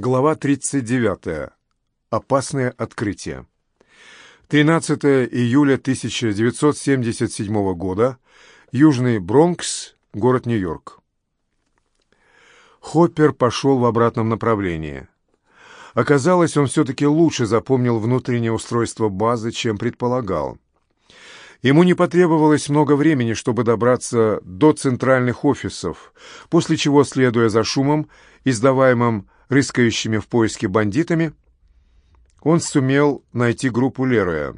Глава 39. Опасное открытие. 13 июля 1977 года. Южный Бронкс, город Нью-Йорк. Хоппер пошел в обратном направлении. Оказалось, он все-таки лучше запомнил внутреннее устройство базы, чем предполагал. Ему не потребовалось много времени, чтобы добраться до центральных офисов, после чего, следуя за шумом, издаваемым рыскающими в поиске бандитами, он сумел найти группу Лероя.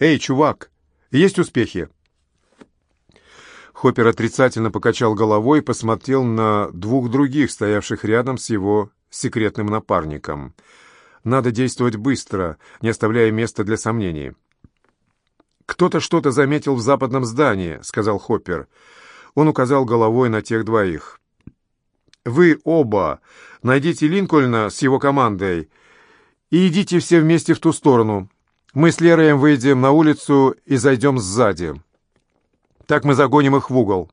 «Эй, чувак, есть успехи?» Хоппер отрицательно покачал головой и посмотрел на двух других, стоявших рядом с его секретным напарником. «Надо действовать быстро, не оставляя места для сомнений». «Кто-то что-то заметил в западном здании», — сказал Хоппер. Он указал головой на тех двоих. «Вы оба найдите Линкольна с его командой и идите все вместе в ту сторону. Мы с Лероем выйдем на улицу и зайдем сзади. Так мы загоним их в угол».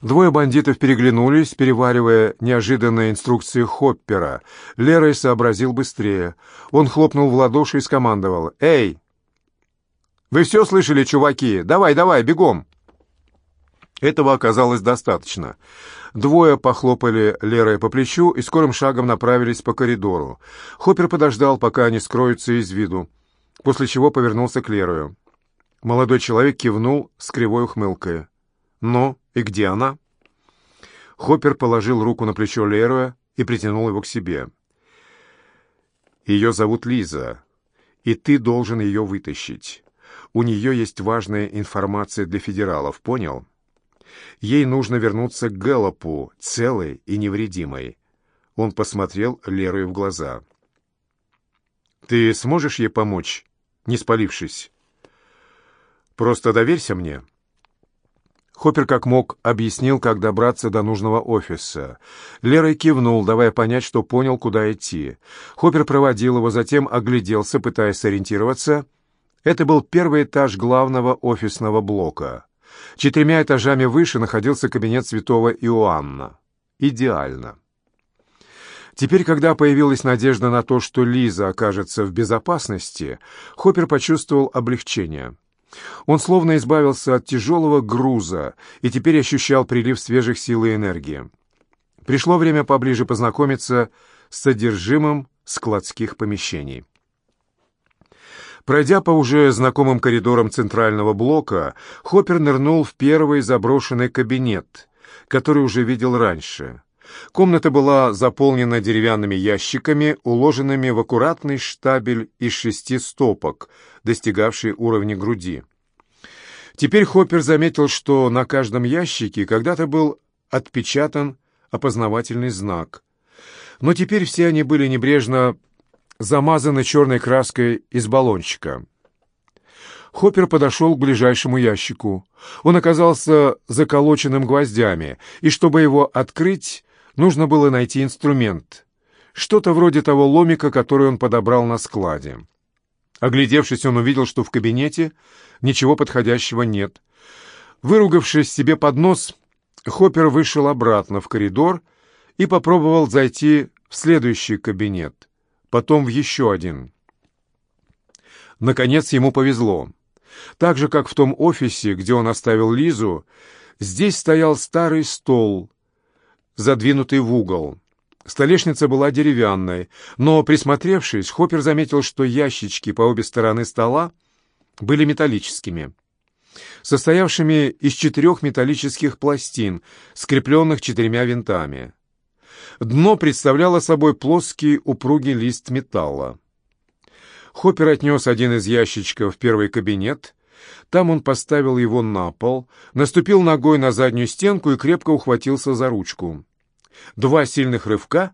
Двое бандитов переглянулись, переваривая неожиданные инструкции Хоппера. Лерой сообразил быстрее. Он хлопнул в ладоши и скомандовал. «Эй, вы все слышали, чуваки? Давай, давай, бегом!» Этого оказалось достаточно. Двое похлопали Лерой по плечу и скорым шагом направились по коридору. Хоппер подождал, пока они скроются из виду, после чего повернулся к Лерою. Молодой человек кивнул с кривой ухмылкой. «Ну, и где она?» Хоппер положил руку на плечо Лероя и притянул его к себе. «Ее зовут Лиза, и ты должен ее вытащить. У нее есть важная информация для федералов, понял? Ей нужно вернуться к Гэллопу, целой и невредимой. Он посмотрел Лерой в глаза. «Ты сможешь ей помочь, не спалившись? Просто доверься мне». Хоппер как мог объяснил, как добраться до нужного офиса. Лерой кивнул, давая понять, что понял, куда идти. Хоппер проводил его, затем огляделся, пытаясь сориентироваться — это был первый этаж главного офисного блока. Четырьмя этажами выше находился кабинет святого Иоанна. Идеально. Теперь, когда появилась надежда на то, что Лиза окажется в безопасности, Хоппер почувствовал облегчение. Он словно избавился от тяжелого груза и теперь ощущал прилив свежих сил и энергии. Пришло время поближе познакомиться с содержимым складских помещений. Пройдя по уже знакомым коридорам центрального блока, Хоппер нырнул в первый заброшенный кабинет, который уже видел раньше. Комната была заполнена деревянными ящиками, уложенными в аккуратный штабель из шести стопок, достигавший уровня груди. Теперь Хоппер заметил, что на каждом ящике когда-то был отпечатан опознавательный знак. Но теперь все они были небрежно замазаны черной краской из баллончика. Хоппер подошел к ближайшему ящику. Он оказался заколоченным гвоздями, и чтобы его открыть, нужно было найти инструмент. Что-то вроде того ломика, который он подобрал на складе. Оглядевшись, он увидел, что в кабинете ничего подходящего нет. Выругавшись себе под нос, Хоппер вышел обратно в коридор и попробовал зайти в следующий кабинет потом в еще один. Наконец ему повезло. Так же, как в том офисе, где он оставил Лизу, здесь стоял старый стол, задвинутый в угол. Столешница была деревянной, но, присмотревшись, Хоппер заметил, что ящички по обе стороны стола были металлическими, состоявшими из четырех металлических пластин, скрепленных четырьмя винтами. Дно представляло собой плоский упругий лист металла. Хоппер отнес один из ящичков в первый кабинет. Там он поставил его на пол, наступил ногой на заднюю стенку и крепко ухватился за ручку. Два сильных рывка,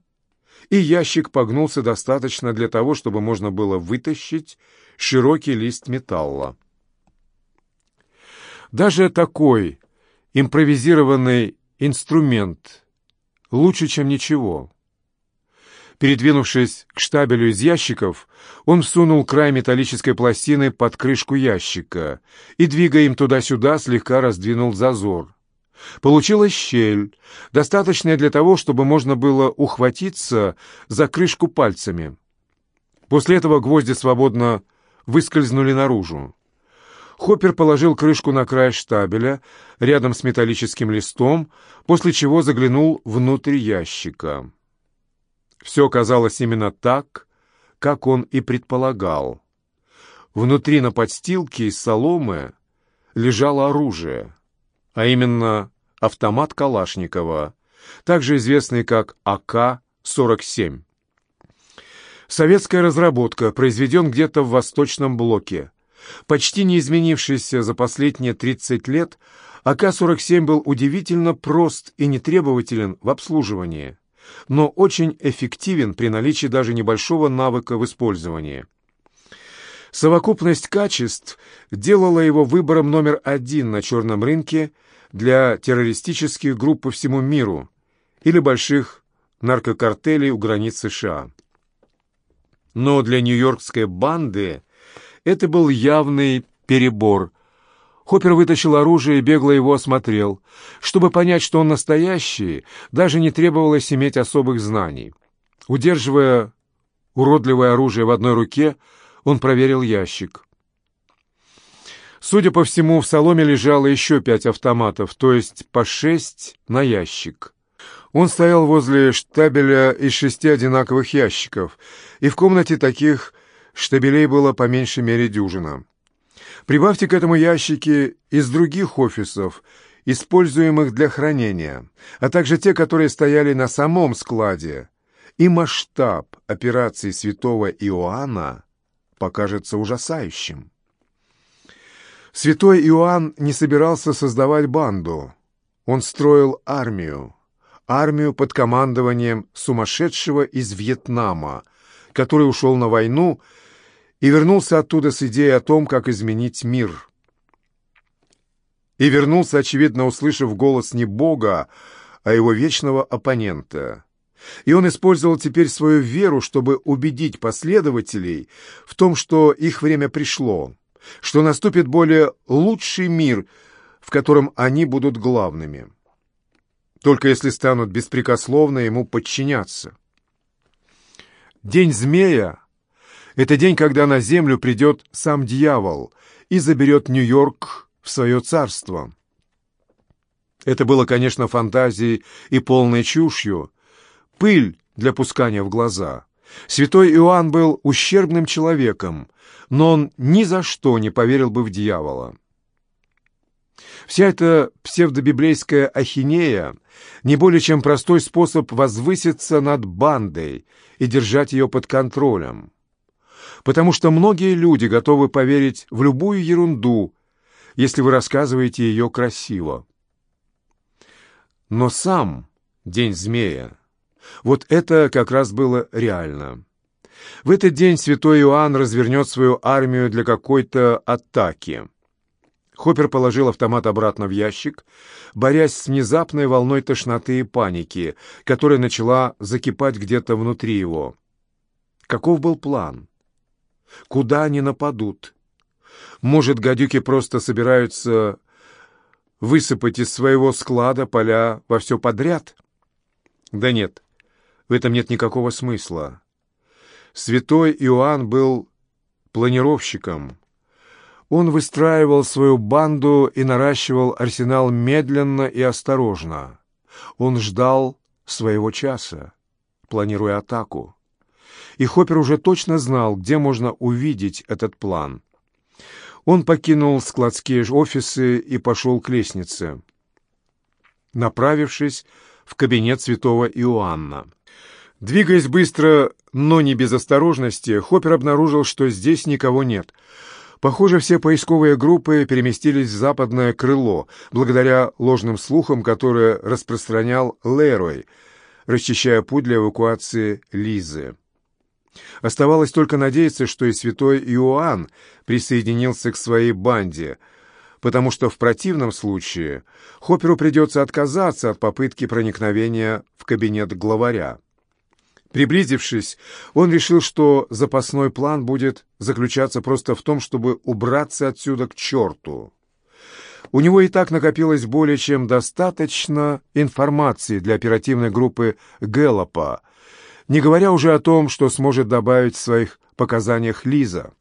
и ящик погнулся достаточно для того, чтобы можно было вытащить широкий лист металла. Даже такой импровизированный инструмент лучше, чем ничего. Передвинувшись к штабелю из ящиков, он всунул край металлической пластины под крышку ящика и, двигая им туда-сюда, слегка раздвинул зазор. Получилась щель, достаточная для того, чтобы можно было ухватиться за крышку пальцами. После этого гвозди свободно выскользнули наружу. Хоппер положил крышку на край штабеля, рядом с металлическим листом, после чего заглянул внутрь ящика. Все казалось именно так, как он и предполагал. Внутри на подстилке из соломы лежало оружие, а именно автомат Калашникова, также известный как АК-47. Советская разработка, произведен где-то в Восточном блоке. Почти не изменившийся за последние 30 лет, АК-47 был удивительно прост и нетребователен в обслуживании, но очень эффективен при наличии даже небольшого навыка в использовании. Совокупность качеств делала его выбором номер один на черном рынке для террористических групп по всему миру или больших наркокартелей у границ США. Но для нью-йоркской банды это был явный перебор. Хоппер вытащил оружие и бегло его осмотрел. Чтобы понять, что он настоящий, даже не требовалось иметь особых знаний. Удерживая уродливое оружие в одной руке, он проверил ящик. Судя по всему, в соломе лежало еще пять автоматов, то есть по шесть на ящик. Он стоял возле штабеля из шести одинаковых ящиков, и в комнате таких штабелей было по меньшей мере дюжина. Прибавьте к этому ящики из других офисов, используемых для хранения, а также те, которые стояли на самом складе, и масштаб операции святого Иоанна покажется ужасающим. Святой Иоанн не собирался создавать банду. Он строил армию армию под командованием сумасшедшего из Вьетнама, который ушел на войну и вернулся оттуда с идеей о том, как изменить мир. И вернулся, очевидно, услышав голос не Бога, а его вечного оппонента. И он использовал теперь свою веру, чтобы убедить последователей в том, что их время пришло, что наступит более лучший мир, в котором они будут главными только если станут беспрекословно ему подчиняться. День змея — это день, когда на землю придет сам дьявол и заберет Нью-Йорк в свое царство. Это было, конечно, фантазией и полной чушью, пыль для пускания в глаза. Святой Иоанн был ущербным человеком, но он ни за что не поверил бы в дьявола. Вся эта псевдобиблейская ахинея не более чем простой способ возвыситься над бандой и держать ее под контролем. Потому что многие люди готовы поверить в любую ерунду, если вы рассказываете ее красиво. Но сам День Змея, вот это как раз было реально. В этот день святой Иоанн развернет свою армию для какой-то атаки – Хоппер положил автомат обратно в ящик, борясь с внезапной волной тошноты и паники, которая начала закипать где-то внутри его. Каков был план? Куда они нападут? Может, гадюки просто собираются высыпать из своего склада поля во все подряд? Да нет, в этом нет никакого смысла. Святой Иоанн был планировщиком — он выстраивал свою банду и наращивал арсенал медленно и осторожно. Он ждал своего часа, планируя атаку. И Хоппер уже точно знал, где можно увидеть этот план. Он покинул складские офисы и пошел к лестнице, направившись в кабинет святого Иоанна. Двигаясь быстро, но не без осторожности, Хоппер обнаружил, что здесь никого нет — Похоже, все поисковые группы переместились в западное крыло, благодаря ложным слухам, которые распространял Лерой, расчищая путь для эвакуации Лизы. Оставалось только надеяться, что и святой Иоанн присоединился к своей банде, потому что в противном случае Хопперу придется отказаться от попытки проникновения в кабинет главаря. Приблизившись, он решил, что запасной план будет заключаться просто в том, чтобы убраться отсюда к черту. У него и так накопилось более чем достаточно информации для оперативной группы Гэллопа, не говоря уже о том, что сможет добавить в своих показаниях Лиза.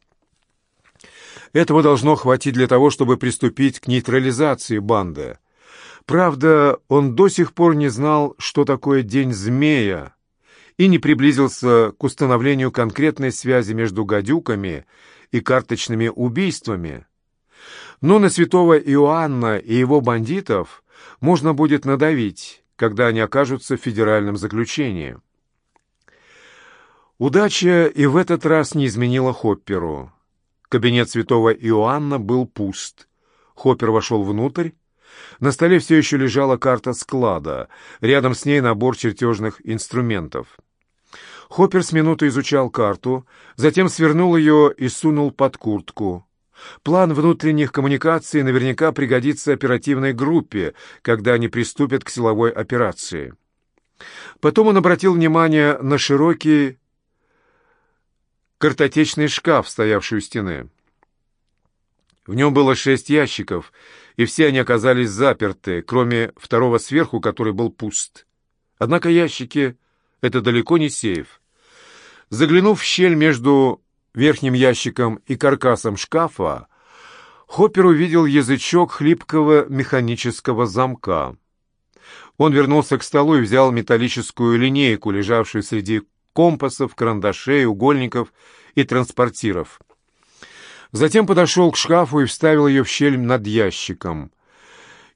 Этого должно хватить для того, чтобы приступить к нейтрализации банды. Правда, он до сих пор не знал, что такое День Змея, и не приблизился к установлению конкретной связи между гадюками и карточными убийствами. Но на святого Иоанна и его бандитов можно будет надавить, когда они окажутся в федеральном заключении. Удача и в этот раз не изменила Хопперу. Кабинет святого Иоанна был пуст. Хоппер вошел внутрь. На столе все еще лежала карта склада. Рядом с ней набор чертежных инструментов. Хоппер с минуты изучал карту, затем свернул ее и сунул под куртку. План внутренних коммуникаций наверняка пригодится оперативной группе, когда они приступят к силовой операции. Потом он обратил внимание на широкий картотечный шкаф, стоявший у стены. В нем было шесть ящиков, и все они оказались заперты, кроме второго сверху, который был пуст. Однако ящики — это далеко не сейф. Заглянув в щель между верхним ящиком и каркасом шкафа, Хоппер увидел язычок хлипкого механического замка. Он вернулся к столу и взял металлическую линейку, лежавшую среди компасов, карандашей, угольников и транспортиров. Затем подошел к шкафу и вставил ее в щель над ящиком.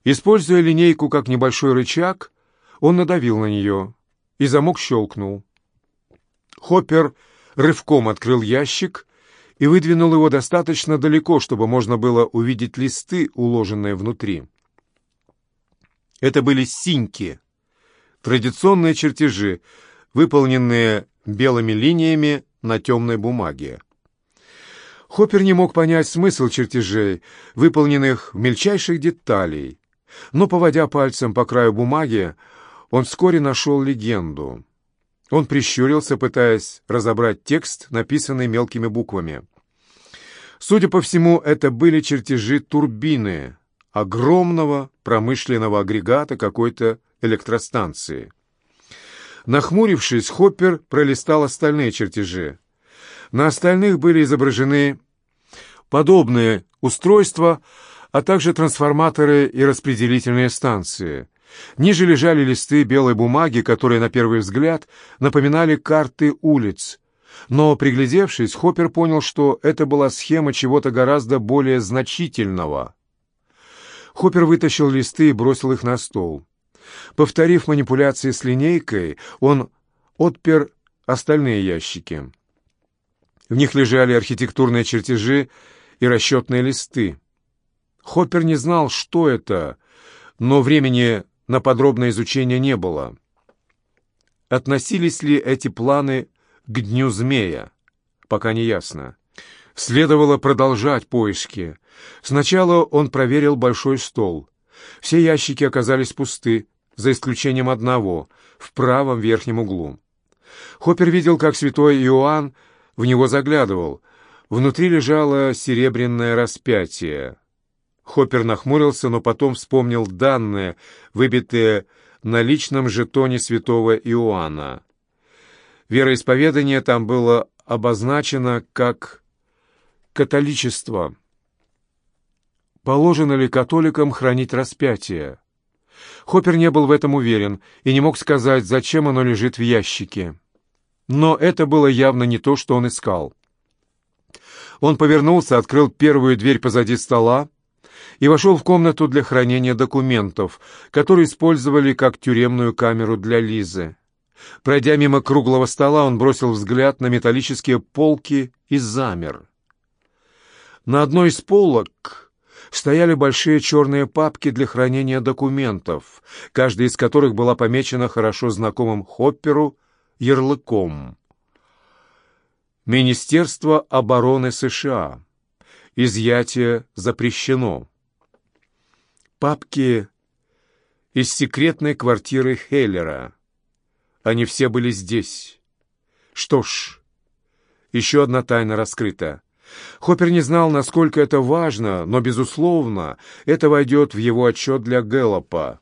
Используя линейку как небольшой рычаг, он надавил на нее, и замок щелкнул. Хоппер рывком открыл ящик и выдвинул его достаточно далеко, чтобы можно было увидеть листы, уложенные внутри. Это были синьки, традиционные чертежи, выполненные белыми линиями на темной бумаге. Хоппер не мог понять смысл чертежей, выполненных в мельчайших деталей, но, поводя пальцем по краю бумаги, он вскоре нашел легенду. Он прищурился, пытаясь разобрать текст, написанный мелкими буквами. Судя по всему, это были чертежи турбины, огромного промышленного агрегата какой-то электростанции. Нахмурившись, Хоппер пролистал остальные чертежи. На остальных были изображены подобные устройства, а также трансформаторы и распределительные станции. Ниже лежали листы белой бумаги, которые, на первый взгляд, напоминали карты улиц. Но, приглядевшись, Хоппер понял, что это была схема чего-то гораздо более значительного. Хоппер вытащил листы и бросил их на стол. Повторив манипуляции с линейкой, он отпер остальные ящики. В них лежали архитектурные чертежи и расчетные листы. Хоппер не знал, что это, но времени на подробное изучение не было. Относились ли эти планы к Дню Змея? Пока не ясно. Следовало продолжать поиски. Сначала он проверил большой стол. Все ящики оказались пусты, за исключением одного, в правом верхнем углу. Хоппер видел, как святой Иоанн в него заглядывал. Внутри лежало серебряное распятие. Хоппер нахмурился, но потом вспомнил данные, выбитые на личном жетоне святого Иоанна. Вероисповедание там было обозначено как католичество. Положено ли католикам хранить распятие? Хоппер не был в этом уверен и не мог сказать, зачем оно лежит в ящике. Но это было явно не то, что он искал. Он повернулся, открыл первую дверь позади стола и вошел в комнату для хранения документов, которую использовали как тюремную камеру для Лизы. Пройдя мимо круглого стола, он бросил взгляд на металлические полки и замер. На одной из полок стояли большие черные папки для хранения документов, каждая из которых была помечена хорошо знакомым Хопперу ярлыком. Министерство обороны США. Изъятие запрещено. Папки из секретной квартиры Хеллера. Они все были здесь. Что ж, еще одна тайна раскрыта. Хоппер не знал, насколько это важно, но, безусловно, это войдет в его отчет для Гэллопа.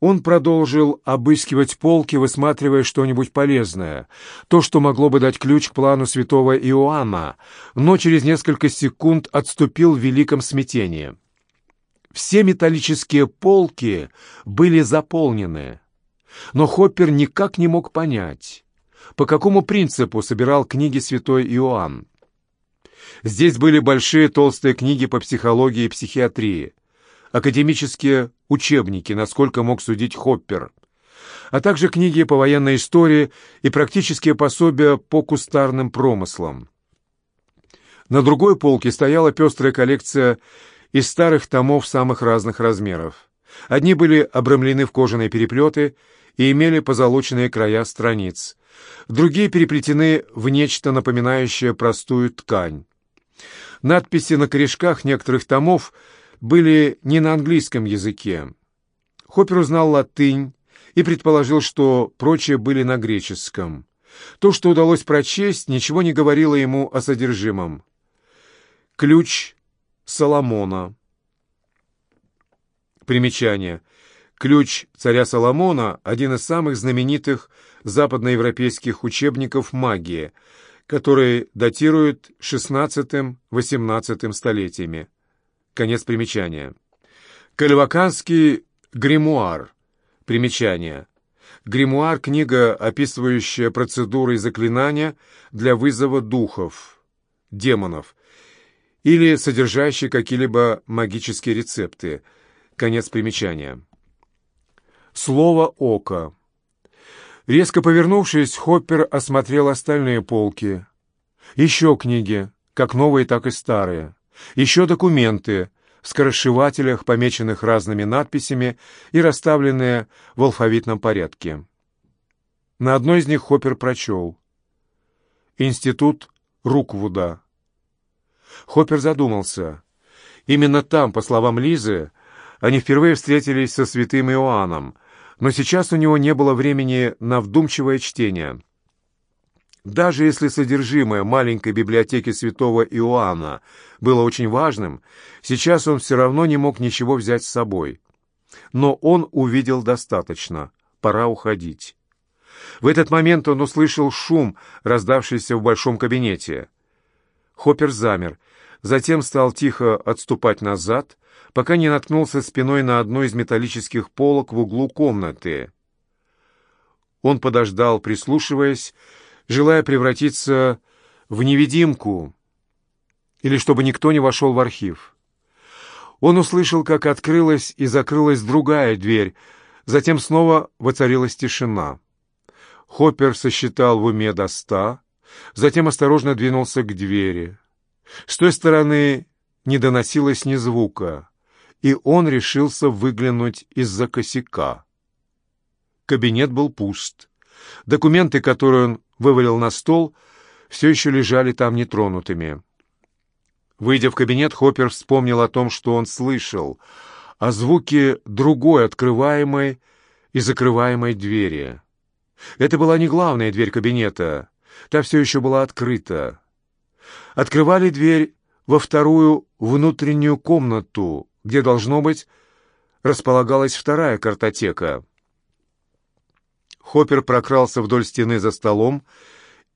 Он продолжил обыскивать полки, высматривая что-нибудь полезное, то, что могло бы дать ключ к плану святого Иоанна, но через несколько секунд отступил в великом смятении. Все металлические полки были заполнены, но Хоппер никак не мог понять, по какому принципу собирал книги святой Иоанн. Здесь были большие толстые книги по психологии и психиатрии, академические учебники, насколько мог судить Хоппер, а также книги по военной истории и практические пособия по кустарным промыслам. На другой полке стояла пестрая коллекция из старых томов самых разных размеров. Одни были обрамлены в кожаные переплеты и имели позолоченные края страниц, другие переплетены в нечто напоминающее простую ткань. Надписи на корешках некоторых томов были не на английском языке. Хоппер узнал латынь и предположил, что прочие были на греческом. То, что удалось прочесть, ничего не говорило ему о содержимом. Ключ Соломона. Примечание. Ключ царя Соломона – один из самых знаменитых западноевропейских учебников магии – который датирует XVI-XVIII столетиями. Конец примечания. Кальваканский гримуар. Примечание. Гримуар – книга, описывающая процедуры и заклинания для вызова духов, демонов, или содержащие какие-либо магические рецепты. Конец примечания. Слово «око». Резко повернувшись, Хоппер осмотрел остальные полки. Еще книги, как новые, так и старые. Еще документы в скоросшивателях, помеченных разными надписями и расставленные в алфавитном порядке. На одной из них Хоппер прочел. «Институт Руквуда». Хоппер задумался. Именно там, по словам Лизы, они впервые встретились со святым Иоанном — но сейчас у него не было времени на вдумчивое чтение. Даже если содержимое маленькой библиотеки святого Иоанна было очень важным, сейчас он все равно не мог ничего взять с собой. Но он увидел достаточно. Пора уходить. В этот момент он услышал шум, раздавшийся в большом кабинете. Хоппер замер, затем стал тихо отступать назад, пока не наткнулся спиной на одну из металлических полок в углу комнаты. Он подождал, прислушиваясь, желая превратиться в невидимку или чтобы никто не вошел в архив. Он услышал, как открылась и закрылась другая дверь, затем снова воцарилась тишина. Хоппер сосчитал в уме до ста, затем осторожно двинулся к двери. С той стороны не доносилось ни звука и он решился выглянуть из-за косяка. Кабинет был пуст. Документы, которые он вывалил на стол, все еще лежали там нетронутыми. Выйдя в кабинет, Хоппер вспомнил о том, что он слышал, о звуке другой открываемой и закрываемой двери. Это была не главная дверь кабинета, та все еще была открыта. Открывали дверь во вторую внутреннюю комнату, где, должно быть, располагалась вторая картотека. Хоппер прокрался вдоль стены за столом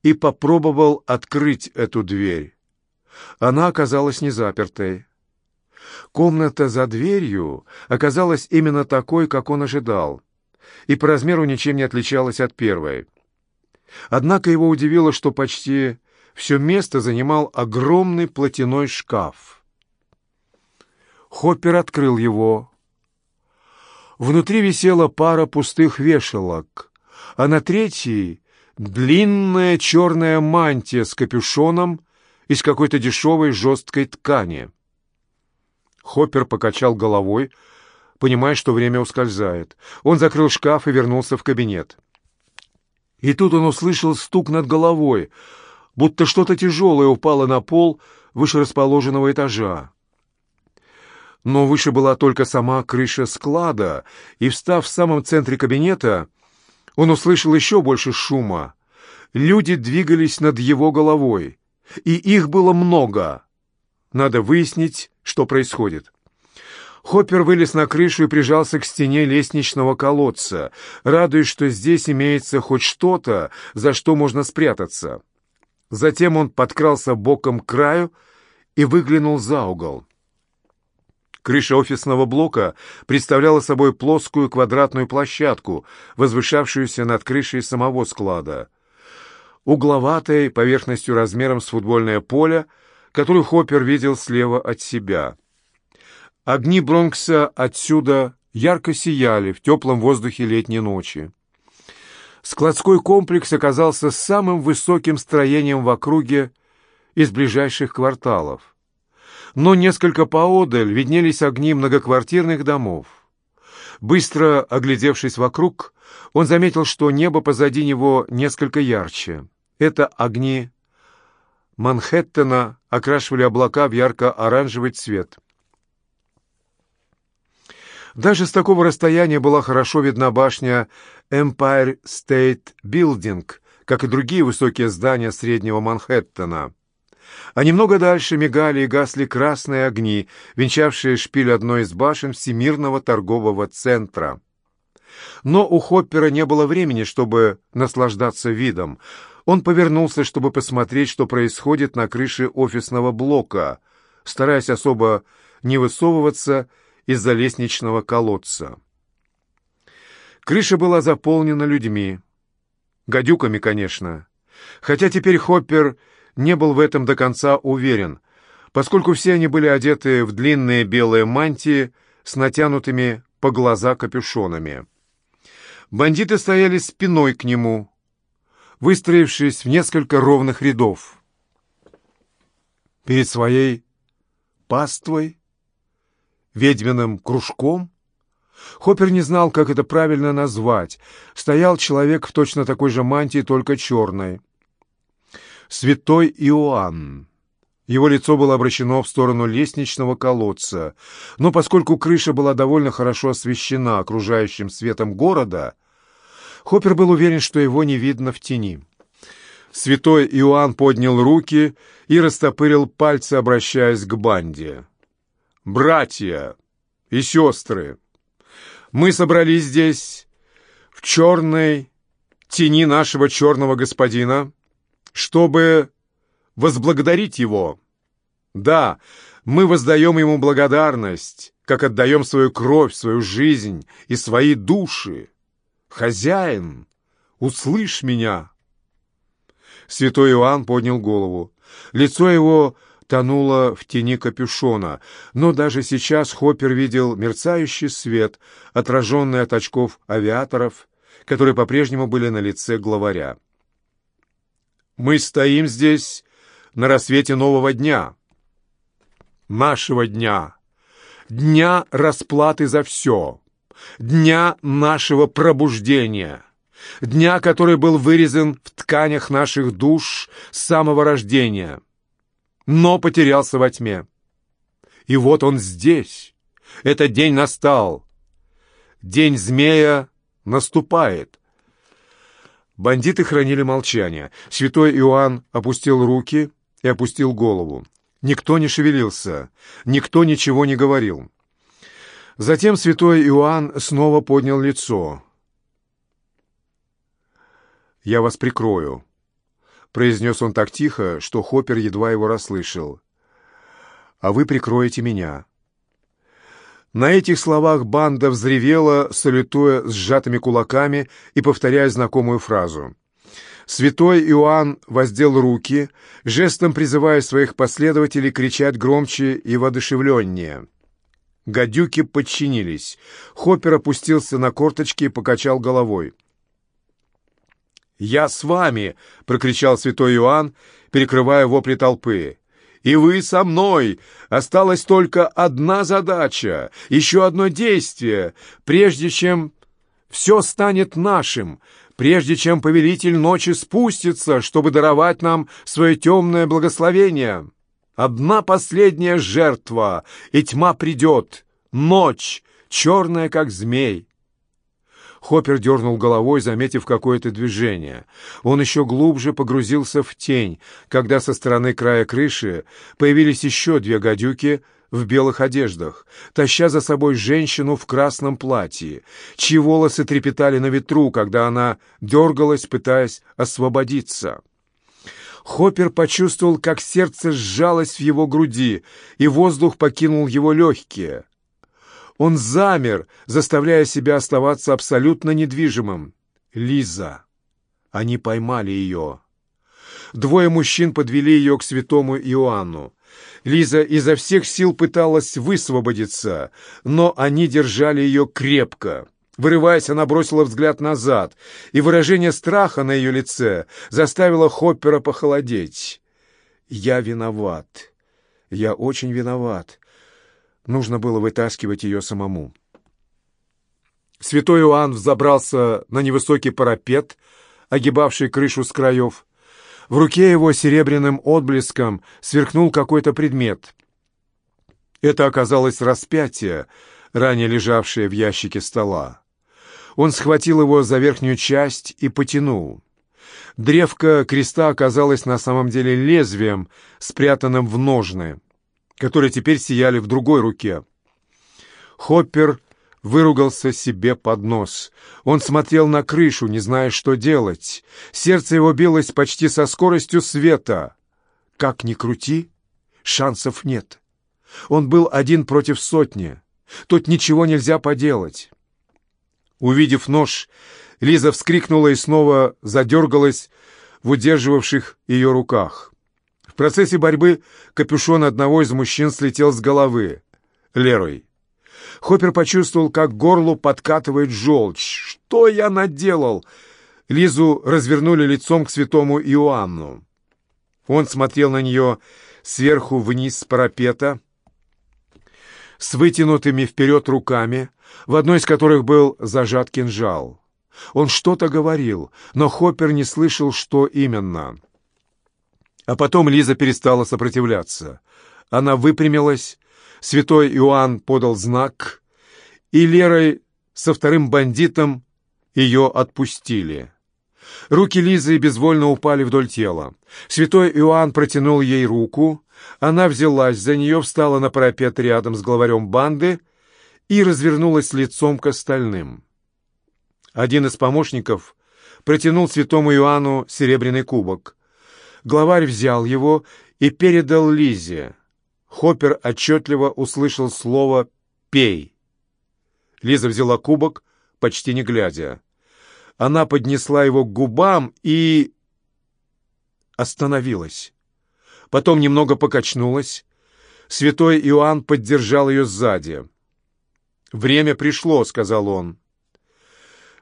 и попробовал открыть эту дверь. Она оказалась не запертой. Комната за дверью оказалась именно такой, как он ожидал, и по размеру ничем не отличалась от первой. Однако его удивило, что почти все место занимал огромный платяной шкаф. Хоппер открыл его. Внутри висела пара пустых вешалок, а на третьей — длинная черная мантия с капюшоном из какой-то дешевой жесткой ткани. Хоппер покачал головой, понимая, что время ускользает. Он закрыл шкаф и вернулся в кабинет. И тут он услышал стук над головой, будто что-то тяжелое упало на пол выше расположенного этажа но выше была только сама крыша склада, и, встав в самом центре кабинета, он услышал еще больше шума. Люди двигались над его головой. И их было много. Надо выяснить, что происходит. Хоппер вылез на крышу и прижался к стене лестничного колодца, радуясь, что здесь имеется хоть что-то, за что можно спрятаться. Затем он подкрался боком к краю и выглянул за угол. Крыша офисного блока представляла собой плоскую квадратную площадку, возвышавшуюся над крышей самого склада. Угловатой поверхностью размером с футбольное поле, которую Хоппер видел слева от себя. Огни Бронкса отсюда ярко сияли в теплом воздухе летней ночи. Складской комплекс оказался самым высоким строением в округе из ближайших кварталов но несколько поодаль виднелись огни многоквартирных домов. Быстро оглядевшись вокруг, он заметил, что небо позади него несколько ярче. Это огни Манхэттена окрашивали облака в ярко-оранжевый цвет. Даже с такого расстояния была хорошо видна башня Empire State Building, как и другие высокие здания среднего Манхэттена. А немного дальше мигали и гасли красные огни, венчавшие шпиль одной из башен Всемирного торгового центра. Но у Хоппера не было времени, чтобы наслаждаться видом. Он повернулся, чтобы посмотреть, что происходит на крыше офисного блока, стараясь особо не высовываться из-за лестничного колодца. Крыша была заполнена людьми. Гадюками, конечно. Хотя теперь Хоппер не был в этом до конца уверен, поскольку все они были одеты в длинные белые мантии с натянутыми по глаза капюшонами. Бандиты стояли спиной к нему, выстроившись в несколько ровных рядов. Перед своей паствой, ведьминым кружком, Хоппер не знал, как это правильно назвать. Стоял человек в точно такой же мантии, только черной святой Иоанн. Его лицо было обращено в сторону лестничного колодца, но поскольку крыша была довольно хорошо освещена окружающим светом города, Хоппер был уверен, что его не видно в тени. Святой Иоанн поднял руки и растопырил пальцы, обращаясь к банде. «Братья и сестры, мы собрались здесь, в черной тени нашего черного господина, чтобы возблагодарить его. Да, мы воздаем ему благодарность, как отдаем свою кровь, свою жизнь и свои души. Хозяин, услышь меня!» Святой Иоанн поднял голову. Лицо его тонуло в тени капюшона, но даже сейчас Хоппер видел мерцающий свет, отраженный от очков авиаторов, которые по-прежнему были на лице главаря. Мы стоим здесь на рассвете нового дня. Нашего дня. Дня расплаты за все. Дня нашего пробуждения. Дня, который был вырезан в тканях наших душ с самого рождения, но потерялся во тьме. И вот он здесь. Этот день настал. День змея наступает. Бандиты хранили молчание. Святой Иоанн опустил руки и опустил голову. Никто не шевелился, никто ничего не говорил. Затем святой Иоанн снова поднял лицо. «Я вас прикрою», — произнес он так тихо, что Хоппер едва его расслышал. «А вы прикроете меня». На этих словах банда взревела, салютуя сжатыми кулаками и повторяя знакомую фразу. Святой Иоанн воздел руки, жестом призывая своих последователей кричать громче и воодушевленнее. Гадюки подчинились. Хоппер опустился на корточки и покачал головой. «Я с вами!» — прокричал святой Иоанн, перекрывая вопли толпы и вы со мной. Осталась только одна задача, еще одно действие, прежде чем все станет нашим, прежде чем повелитель ночи спустится, чтобы даровать нам свое темное благословение. Одна последняя жертва, и тьма придет, ночь, черная, как змей. Хоппер дернул головой, заметив какое-то движение. Он еще глубже погрузился в тень, когда со стороны края крыши появились еще две гадюки в белых одеждах, таща за собой женщину в красном платье, чьи волосы трепетали на ветру, когда она дергалась, пытаясь освободиться. Хоппер почувствовал, как сердце сжалось в его груди, и воздух покинул его легкие. Он замер, заставляя себя оставаться абсолютно недвижимым. Лиза. Они поймали ее. Двое мужчин подвели ее к святому Иоанну. Лиза изо всех сил пыталась высвободиться, но они держали ее крепко. Вырываясь, она бросила взгляд назад, и выражение страха на ее лице заставило Хоппера похолодеть. «Я виноват. Я очень виноват. Нужно было вытаскивать ее самому». Святой Иоанн взобрался на невысокий парапет, огибавший крышу с краев. В руке его серебряным отблеском сверкнул какой-то предмет. Это оказалось распятие, ранее лежавшее в ящике стола. Он схватил его за верхнюю часть и потянул. Древко креста оказалось на самом деле лезвием, спрятанным в ножны, которые теперь сияли в другой руке. Хоппер выругался себе под нос. Он смотрел на крышу, не зная, что делать. Сердце его билось почти со скоростью света. Как ни крути, шансов нет. Он был один против сотни. Тут ничего нельзя поделать. Увидев нож, Лиза вскрикнула и снова задергалась в удерживавших ее руках. Процессе борьбы капюшон одного из мужчин слетел с головы. Лерой. Хоппер почувствовал, как горлу подкатывает желчь. «Что я наделал?» Лизу развернули лицом к святому Иоанну. Он смотрел на нее сверху вниз с парапета, с вытянутыми вперед руками, в одной из которых был зажат кинжал. Он что-то говорил, но Хоппер не слышал, что именно. А потом Лиза перестала сопротивляться. Она выпрямилась, святой Иоанн подал знак, и Лерой со вторым бандитом ее отпустили. Руки Лизы безвольно упали вдоль тела. Святой Иоанн протянул ей руку, она взялась за нее, встала на парапет рядом с главарем банды и развернулась лицом к остальным. Один из помощников протянул святому Иоанну серебряный кубок. Главарь взял его и передал Лизе. Хоппер отчетливо услышал слово «пей». Лиза взяла кубок, почти не глядя. Она поднесла его к губам и... остановилась. Потом немного покачнулась. Святой Иоанн поддержал ее сзади. «Время пришло», — сказал он.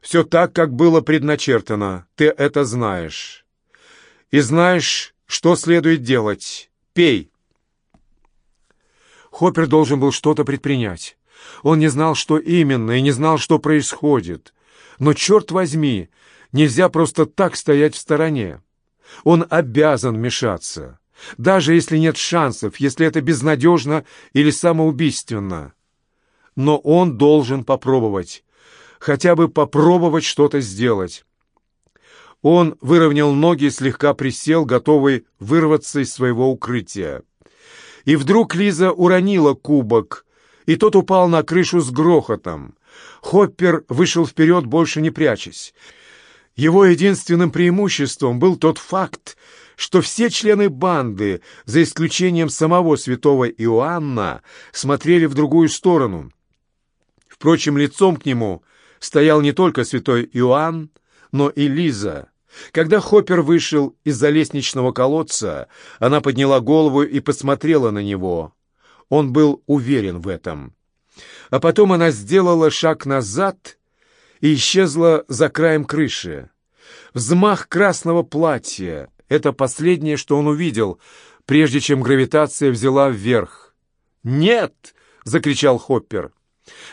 «Все так, как было предначертано. Ты это знаешь. И знаешь, что следует делать. Пей». Хоппер должен был что-то предпринять. Он не знал, что именно, и не знал, что происходит. Но, черт возьми, нельзя просто так стоять в стороне. Он обязан вмешаться, даже если нет шансов, если это безнадежно или самоубийственно но он должен попробовать. Хотя бы попробовать что-то сделать. Он выровнял ноги и слегка присел, готовый вырваться из своего укрытия. И вдруг Лиза уронила кубок, и тот упал на крышу с грохотом. Хоппер вышел вперед, больше не прячась. Его единственным преимуществом был тот факт, что все члены банды, за исключением самого святого Иоанна, смотрели в другую сторону, Впрочем, лицом к нему стоял не только святой Иоанн, но и Лиза. Когда Хоппер вышел из-за лестничного колодца, она подняла голову и посмотрела на него. Он был уверен в этом. А потом она сделала шаг назад и исчезла за краем крыши. Взмах красного платья — это последнее, что он увидел, прежде чем гравитация взяла вверх. «Нет!» — закричал Хоппер.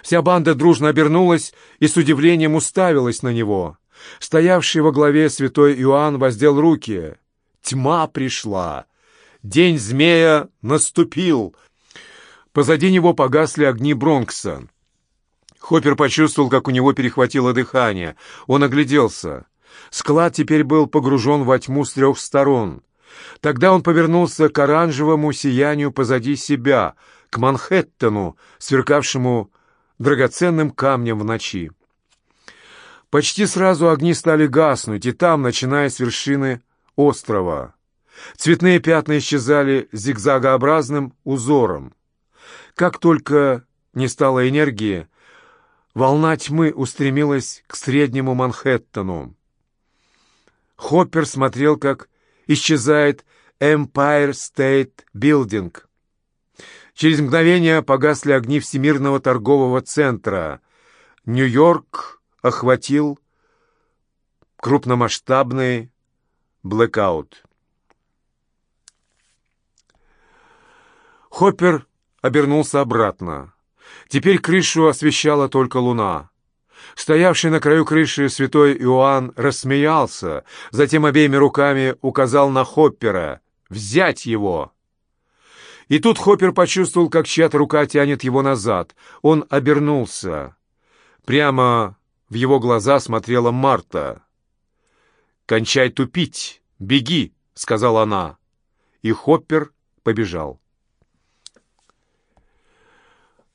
Вся банда дружно обернулась и с удивлением уставилась на него. Стоявший во главе святой Иоанн воздел руки. Тьма пришла. День змея наступил. Позади него погасли огни Бронкса. Хоппер почувствовал, как у него перехватило дыхание. Он огляделся. Склад теперь был погружен во тьму с трех сторон. Тогда он повернулся к оранжевому сиянию позади себя, к Манхэттену, сверкавшему драгоценным камнем в ночи. Почти сразу огни стали гаснуть, и там, начиная с вершины острова. Цветные пятна исчезали зигзагообразным узором. Как только не стало энергии, волна тьмы устремилась к среднему Манхэттену. Хоппер смотрел, как исчезает Empire State Building. Через мгновение погасли огни Всемирного торгового центра. Нью-Йорк охватил крупномасштабный блэкаут. Хоппер обернулся обратно. Теперь крышу освещала только луна. Стоявший на краю крыши святой Иоанн рассмеялся, затем обеими руками указал на Хоппера «Взять его!». И тут Хоппер почувствовал, как чья-то рука тянет его назад. Он обернулся. Прямо в его глаза смотрела Марта. «Кончай тупить! Беги!» — сказала она. И Хоппер побежал.